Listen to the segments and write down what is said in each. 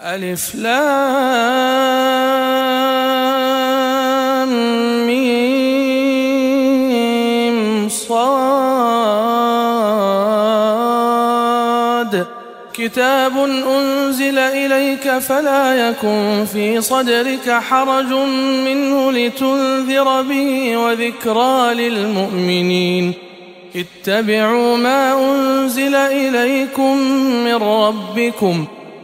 ألف لام ميم صاد. كتاب أنزل إليك فلا يكن في صدرك حرج منه لتنذر به وذكرى للمؤمنين. اتبعوا ما أنزل إليكم من ربكم ۖ.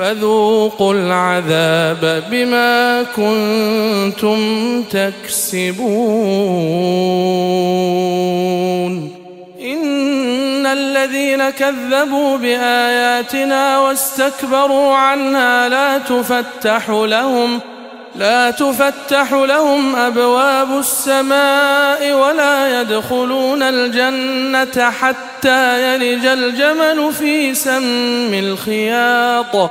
فذوقوا العذاب بما كنتم تكسبون. إن الذين كذبوا بآياتنا واستكبروا عنها لا تفتح لهم لا تفتح لهم أبواب السماء ولا يدخلون الجنة حتى يلج الجمل في سم الخياط.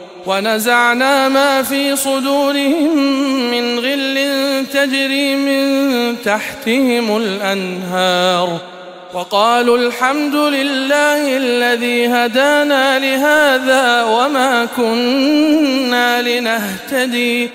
ونزعنا ما في صدورهم من غل تجري من تحتهم الأنهار وقالوا الحمد لله الذي هدانا لهذا وما كنا لنهتدي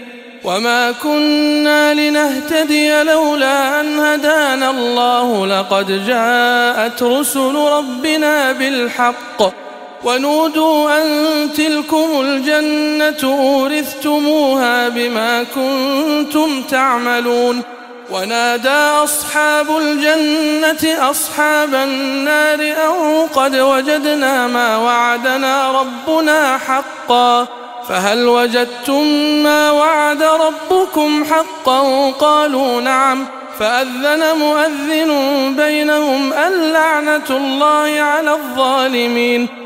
وما كنا لنهتدي لولا أن هدانا الله لقد جاءت رسل ربنا بالحق ونودوا أن تلكم الجنة أورثتموها بما كنتم تعملون. ونادى أصحاب الجنة أصحاب النار أن قد وجدنا ما وعدنا ربنا حقا. فهل وجدتم ما وعد ربكم حقا؟ قالوا نعم. فأذن مؤذن بينهم اللعنة الله على الظالمين.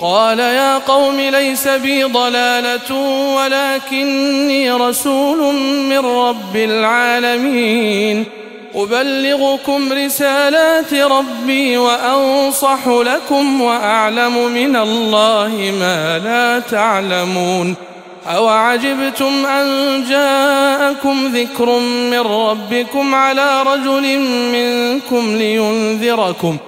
قال يا قوم ليس بي ضلالة ولكني رسول من رب العالمين. أبلغكم رسالات ربي وأنصح لكم وأعلم من الله ما لا تعلمون. أوعجبتم أن جاءكم ذكر من ربكم على رجل منكم لينذركم ۖ.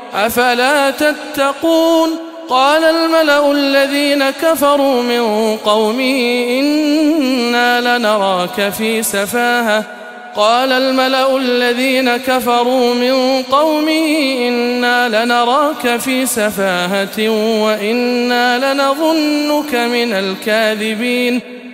أفلا تتقون؟ قال الملأ الذين كفروا من قومه إنا لنراك في سفاهة. قال الملأ الذين كفروا من قومه إنا لنراك في سفاهة وإنا لنظنك من الكاذبين.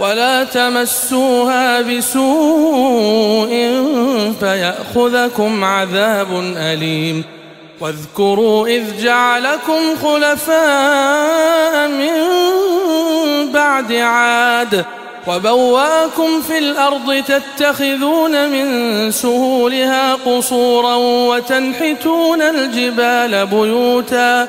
ولا تمسوها بسوء فيأخذكم عذاب أليم. واذكروا إذ جعلكم خلفاء من بعد عاد. وبواكم في الأرض تتخذون من سهولها قصورا وتنحتون الجبال بيوتا.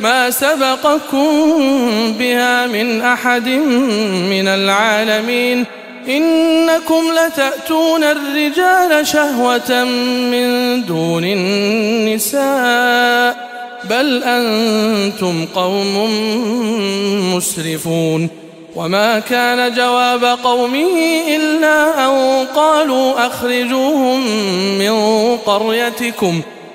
ما سبقكم بها من أحد من العالمين إنكم لتأتون الرجال شهوة من دون النساء بل أنتم قوم مسرفون وما كان جواب قومه إلا أن قالوا أخرجوهم من قريتكم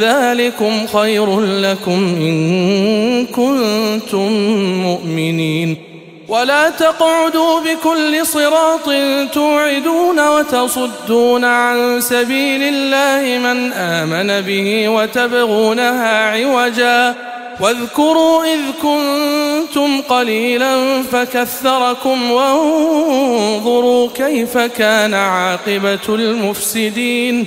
ذلكم خير لكم إن كنتم مؤمنين. ولا تقعدوا بكل صراط توعدون وتصدون عن سبيل الله من آمن به وتبغونها عوجا. واذكروا إذ كنتم قليلا فكثركم وانظروا كيف كان عاقبة المفسدين.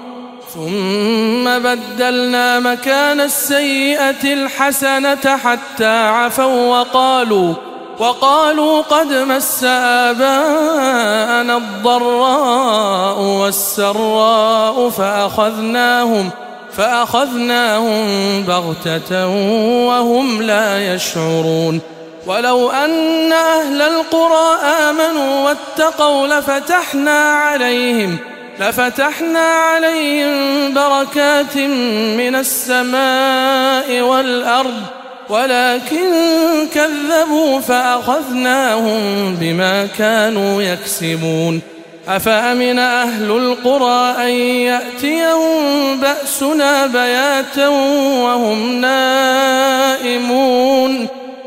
ثم بدلنا مكان السيئة الحسنة حتى عفوا وقالوا وقالوا قد مس آباءنا الضراء والسراء فأخذناهم فأخذناهم بغتة وهم لا يشعرون. ولو أن أهل القرى آمنوا واتقوا لفتحنا عليهم لفتحنا عليهم بركات من السماء والأرض ولكن كذبوا فأخذناهم بما كانوا يكسبون. أفأمن أهل القرى أن يأتيهم بأسنا بياتا وهم نائمون؟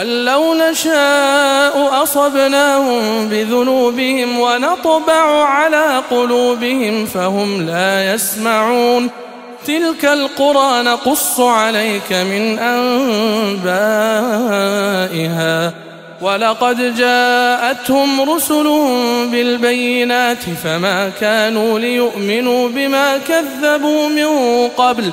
أن لو نشاء أصبناهم بذنوبهم ونطبع على قلوبهم فهم لا يسمعون. تلك القرى نقص عليك من أنبائها. ولقد جاءتهم رسلهم بالبينات فما كانوا ليؤمنوا بما كذبوا من قبل.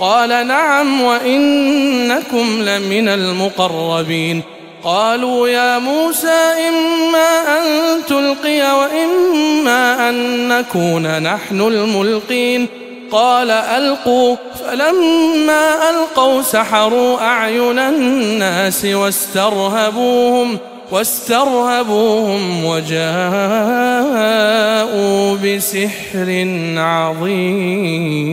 قال نعم وإنكم لمن المقربين. قالوا يا موسى إما أن تلقي وإما أن نكون نحن الملقين. قال ألقوا. فلما ألقوا سحروا أعين الناس واسترهبوهم واسترهبوهم وجاءوا بسحر عظيم.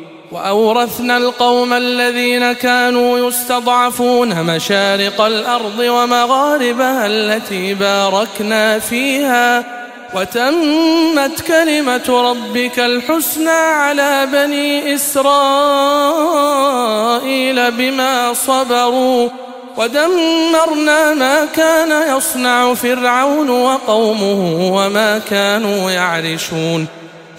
وأورثنا القوم الذين كانوا يستضعفون مشارق الأرض ومغاربها التي باركنا فيها وتمت كلمة ربك الحسنى على بني إسرائيل بما صبروا ودمرنا ما كان يصنع فرعون وقومه وما كانوا يعرشون.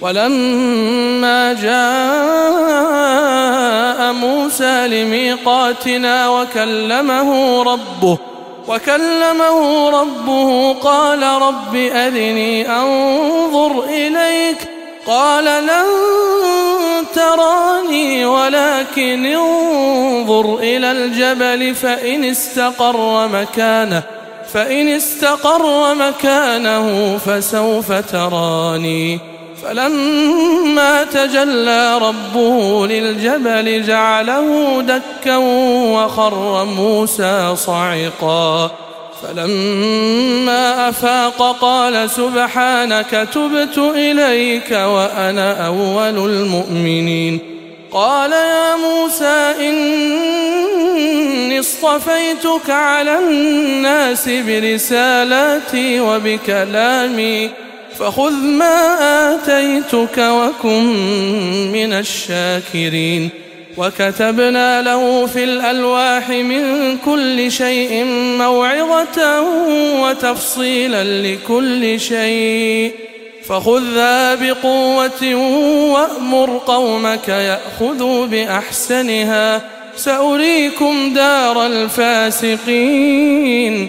ولما جاء موسى لميقاتنا وكلمه ربه وكلمه ربه قال رب أذني أنظر إليك قال لن تراني ولكن انظر إلى الجبل فإن استقر مكانه فإن استقر مكانه فسوف تراني. فلما تجلى ربه للجبل جعله دكا وخر موسى صعقا. فلما أفاق قال سبحانك تبت إليك وأنا أول المؤمنين. قال يا موسى إني اصطفيتك على الناس برسالاتي وبكلامي. فخذ ما آتيتك وكن من الشاكرين. وكتبنا له في الألواح من كل شيء موعظة وتفصيلا لكل شيء. فخذها بقوة وأمر قومك يأخذوا بأحسنها. سأريكم دار الفاسقين.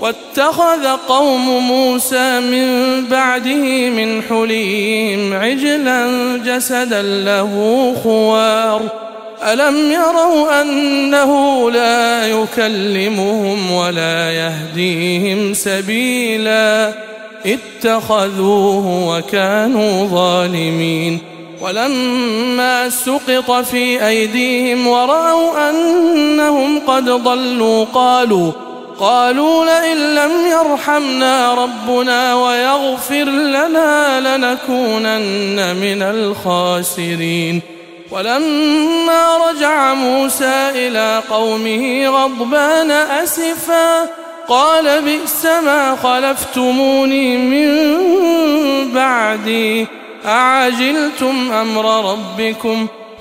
واتخذ قوم موسى من بعده من حليهم عجلا جسدا له خوار. ألم يروا أنه لا يكلمهم ولا يهديهم سبيلا؟ اتخذوه وكانوا ظالمين. ولما سقط في أيديهم ورأوا أنهم قد ضلوا قالوا قالوا لئن لم يرحمنا ربنا ويغفر لنا لنكونن من الخاسرين. ولما رجع موسى إلى قومه غضبان أسفا قال بئس ما خلفتموني من بعدي. أعجلتم أمر ربكم ۖ؟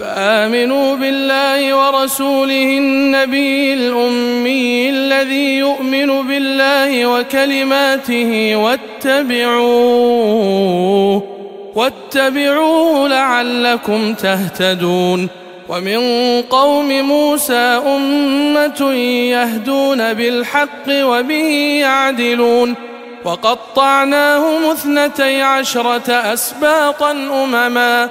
فآمنوا بالله ورسوله النبي الأمي الذي يؤمن بالله وكلماته واتبعوه واتبعوه لعلكم تهتدون. ومن قوم موسى أمة يهدون بالحق وبه يعدلون. وقطعناهم اثنتي عشرة أسباطا أمما.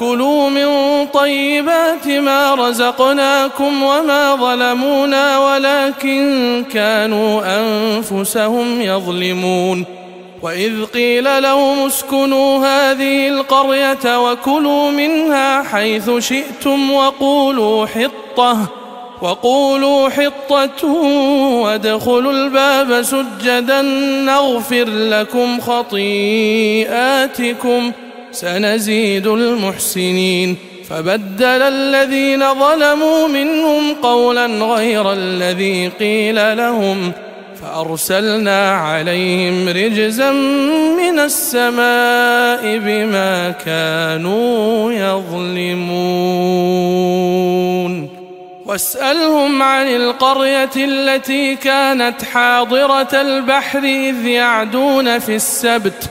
كلوا من طيبات ما رزقناكم وما ظلمونا ولكن كانوا أنفسهم يظلمون وإذ قيل لهم اسكنوا هذه القرية وكلوا منها حيث شئتم وقولوا حطة وقولوا حطة وادخلوا الباب سجدا نغفر لكم خطيئاتكم ۖ سنزيد المحسنين فبدل الذين ظلموا منهم قولا غير الذي قيل لهم فأرسلنا عليهم رجزا من السماء بما كانوا يظلمون واسألهم عن القرية التي كانت حاضرة البحر إذ يعدون في السبت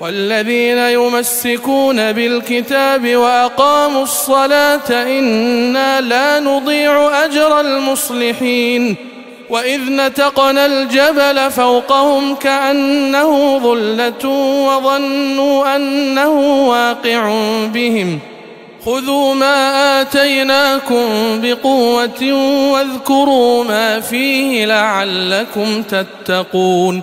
والذين يمسكون بالكتاب وأقاموا الصلاة إنا لا نضيع أجر المصلحين وإذ نتقنا الجبل فوقهم كأنه ظلة وظنوا أنه واقع بهم ۖ خذوا ما آتيناكم بقوة واذكروا ما فيه لعلكم تتقون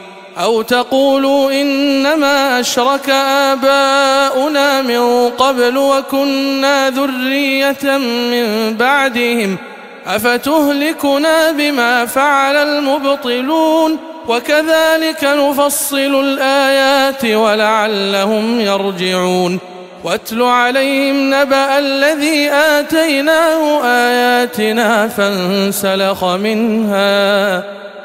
أو تقولوا إنما أشرك آباؤنا من قبل وكنا ذرية من بعدهم أفتهلكنا بما فعل المبطلون وكذلك نفصل الآيات ولعلهم يرجعون واتل عليهم نبأ الذي آتيناه آياتنا فانسلخ منها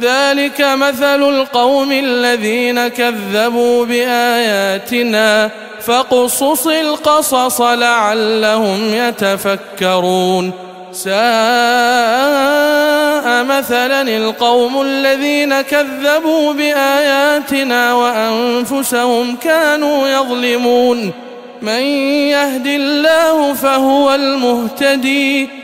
ذلك مثل القوم الذين كذبوا بآياتنا فاقصص القصص لعلهم يتفكرون. ساء مثلا القوم الذين كذبوا بآياتنا وأنفسهم كانوا يظلمون. من يهد الله فهو المهتدي.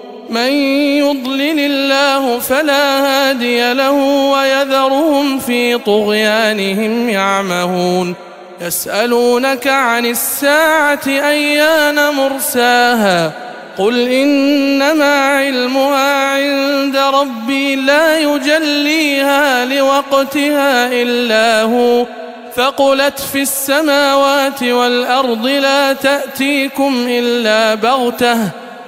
من يضلل الله فلا هادي له ويذرهم في طغيانهم يعمهون يسألونك عن الساعة أيان مرساها قل إنما علمها عند ربي لا يجليها لوقتها إلا هو ثقلت في السماوات والأرض لا تأتيكم إلا بغتة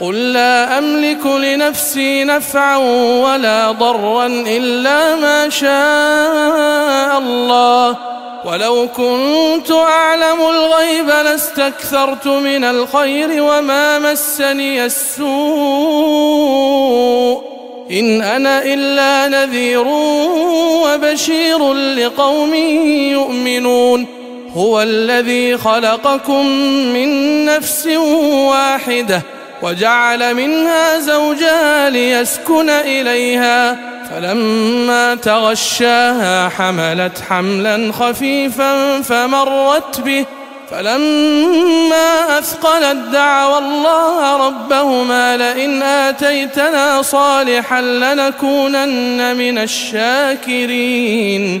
قل لا أملك لنفسي نفعا ولا ضرا إلا ما شاء الله. ولو كنت أعلم الغيب لاستكثرت من الخير وما مسني السوء. إن أنا إلا نذير وبشير لقوم يؤمنون. هو الذي خلقكم من نفس واحدة. وجعل منها زوجها ليسكن إليها فلما تغشاها حملت حملا خفيفا فمرت به فلما أثقلت دعوا الله ربهما لئن آتيتنا صالحا لنكونن من الشاكرين.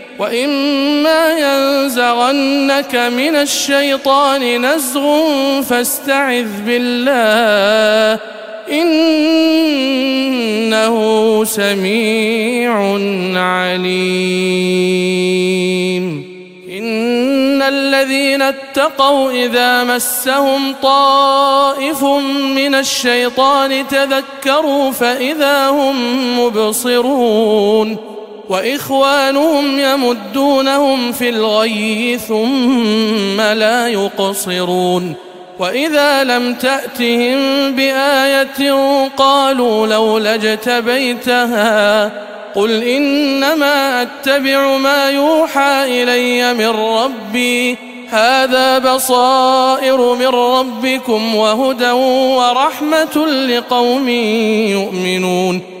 وإما ينزغنك من الشيطان نزغ فاستعذ بالله إنه سميع عليم. إن الذين اتقوا إذا مسهم طائف من الشيطان تذكروا فإذا هم مبصرون. وإخوانهم يمدونهم في الغي ثم لا يقصرون وإذا لم تأتهم بآية قالوا لولا اجتبيتها قل إنما أتبع ما يوحى إلي من ربي هذا بصائر من ربكم وهدى ورحمة لقوم يؤمنون